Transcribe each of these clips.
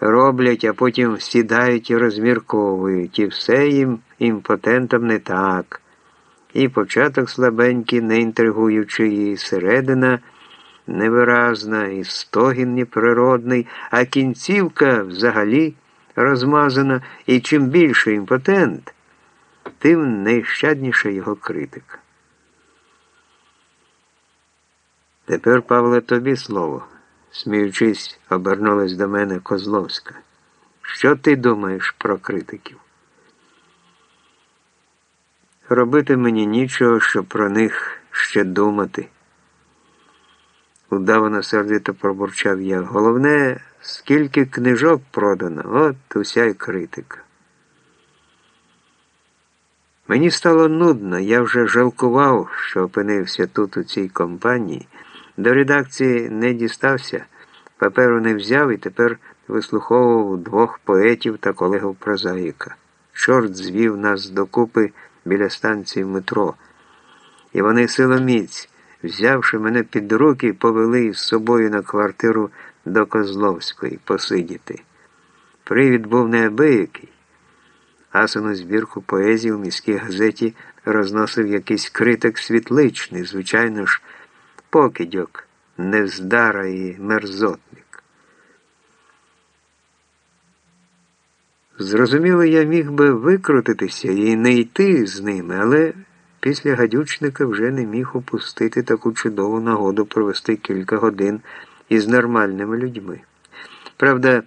роблять, а потім сідають і розмірковують, і все їм імпотентам не так. І початок слабенький, не інтригуючий, і середина невиразна, і стогін неприродний, а кінцівка взагалі розмазана, і чим більше імпотент, тим нещадніша його критика. Тепер, Павле, тобі слово, сміючись, обернулась до мене Козловська. Що ти думаєш про критиків? Робити мені нічого, щоб про них ще думати. Удавано сердито пробурчав я. Головне, скільки книжок продано, от уся й критика. Мені стало нудно, я вже жалкував, що опинився тут у цій компанії. До редакції не дістався, паперу не взяв і тепер вислуховував двох поетів та колегів прозаїка. Чорт звів нас докупи біля станції метро. І вони силоміць, взявши мене під руки, повели із собою на квартиру до Козловської посидіти. Привід був неабиякий. Асану збірку поезії у міській газеті розносив якийсь критик світличний, звичайно ж, покидьок, нездара і мерзотник. Зрозуміло, я міг би викрутитися і не йти з ними, але після гадючника вже не міг упустити таку чудову нагоду провести кілька годин із нормальними людьми. Правда,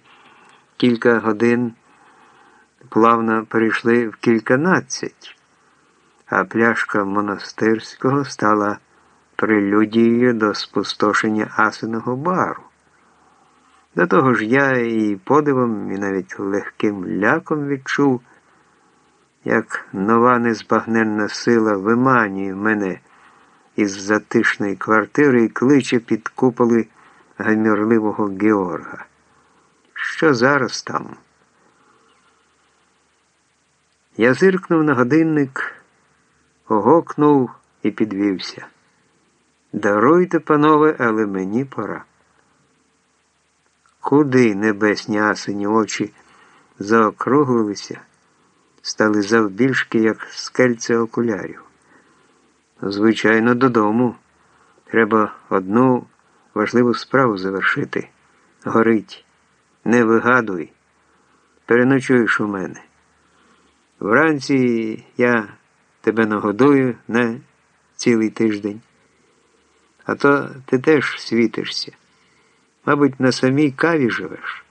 кілька годин плавно перейшли в кільканадцять, а пляшка монастирського стала прелюдією до спустошення асиного бару. До того ж я і подивом, і навіть легким ляком відчув, як нова незбагненна сила виманює мене із затишної квартири і кличе під куполи гамірливого Георга. Що зараз там? Я зиркнув на годинник, огокнув і підвівся. Даруйте, панове, але мені пора. Куди небесні асині очі заокруглилися, стали завбільшки, як скельце окулярів. Звичайно, додому. Треба одну важливу справу завершити. Горить, не вигадуй, переночуєш у мене. Вранці я тебе нагодую на цілий тиждень. А то ти теж світишся. Мабуть, на самій каві живеш.